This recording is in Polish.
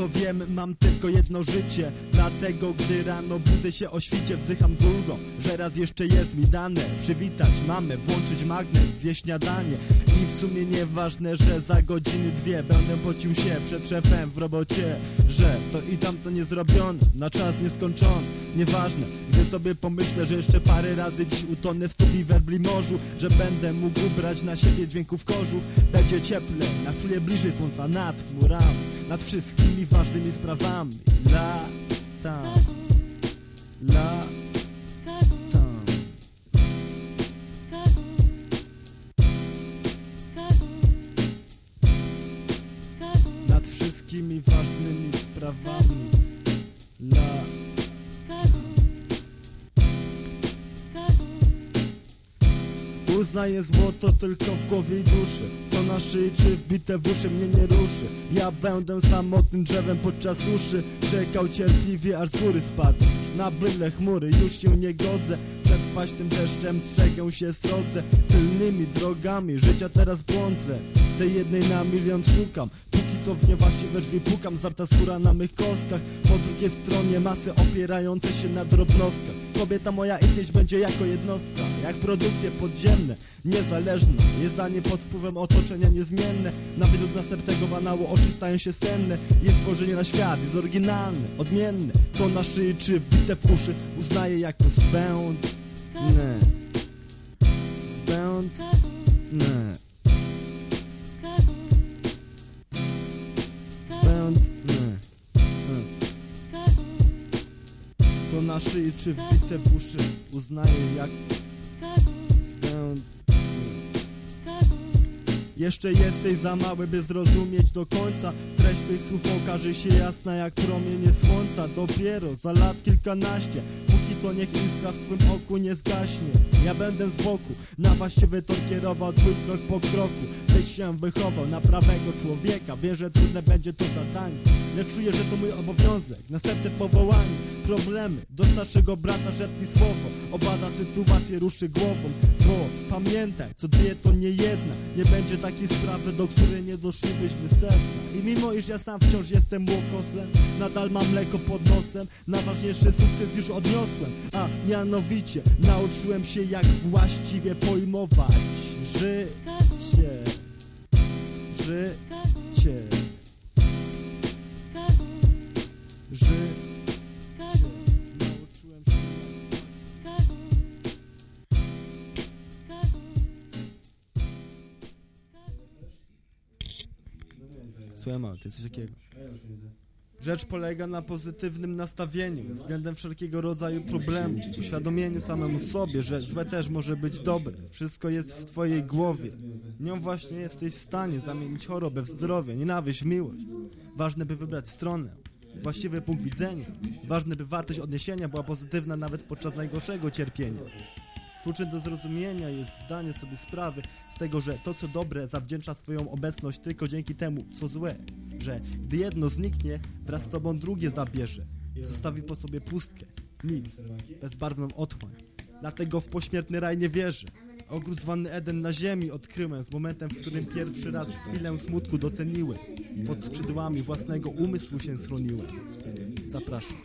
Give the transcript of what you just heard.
co wiem, mam tylko jedno życie Dlatego gdy rano budzę się o świcie Wzdycham z ulgą, że raz jeszcze jest mi dane. Przywitać mamę, włączyć magnet, zjeść śniadanie. I w sumie nieważne, że za godziny dwie Będę pocił się przed szefem w robocie Że to i tamto nie zrobione, na czas nieskończony. Nieważne, gdy sobie pomyślę, że jeszcze parę razy dziś utonę w stubii werbli morzu Że będę mógł brać na siebie dźwięków korzu. Będzie cieplej, na chwilę bliżej słońca nad chmurami Nad wszystkimi ważnymi sprawami Latam Latam Nad wszystkimi ważnymi sprawami. Latam Uznaję złoto tylko w głowie i duszy. To na szyi czy wbite w uszy mnie nie ruszy. Ja będę samotnym drzewem podczas suszy Czekał cierpliwie aż z góry spadniesz Na byle chmury już się nie godzę. Przed kwaśnym deszczem strzegę się srodze Tylnymi drogami życia teraz błądzę. Tej jednej na milion szukam co w niewłaściwe drzwi pukam Zarta skóra na mych kostkach. Po drugiej stronie masy opierające się na drobnostkach Kobieta moja istnieć będzie jako jednostka Jak produkcje podziemne, niezależne Jest zdanie pod wpływem otoczenia niezmienne. Na widok następnego banału oczy stają się senne. Jest spojrzenie na świat, jest oryginalne, odmienne. To na szyi czy wbite w uszy Uznaję jako Zbędne. Zbędne na szyi czy wbite w uszy Uznaję jak jeszcze jesteś za mały, by zrozumieć do końca. Treść tych słów okaże się jasna jak promienie słońca. Dopiero za lat kilkanaście co niech iskra w twym oku nie zgaśnie. Ja będę z boku, na właściwy tor kierował twój krok po kroku. Byś się wychował na prawego człowieka Wiem, że trudne będzie to zadanie. Lecz czuję, że to mój obowiązek Następne powołanie, problemy Do starszego brata szepnij słowo. Obada sytuację, ruszy głową. Bo pamiętaj, co dwie to nie jedna. Nie będzie takiej sprawy, do której nie doszlibyśmy sedna. I mimo iż ja sam wciąż jestem łokosem Nadal mam mleko pod nosem. Najważniejszy sukces już odniosłem A mianowicie nauczyłem się jak właściwie pojmować Życie. Życie. Życie Słuchaj, ma, ty coś takiego. Rzecz polega na pozytywnym nastawieniu względem wszelkiego rodzaju problemów, uświadomieniu samemu sobie, że złe też może być dobre. Wszystko jest w twojej głowie. Nią właśnie jesteś w stanie zamienić chorobę w zdrowie, nienawiść w miłość. Ważne, by wybrać stronę, właściwy punkt widzenia. Ważne, by wartość odniesienia była pozytywna nawet podczas najgorszego cierpienia. Kluczem do zrozumienia jest zdanie sobie sprawy z tego, że to co dobre zawdzięcza swoją obecność tylko dzięki temu, co złe. Że gdy jedno zniknie, wraz z sobą drugie zabierze. Zostawi po sobie pustkę, nic, bezbarwną otchłań. Dlatego w pośmiertny raj nie wierzę. Ogród zwany Eden na ziemi odkryłem z momentem, w którym pierwszy raz chwilę smutku doceniłem. Pod skrzydłami własnego umysłu się schroniłem. Zapraszam.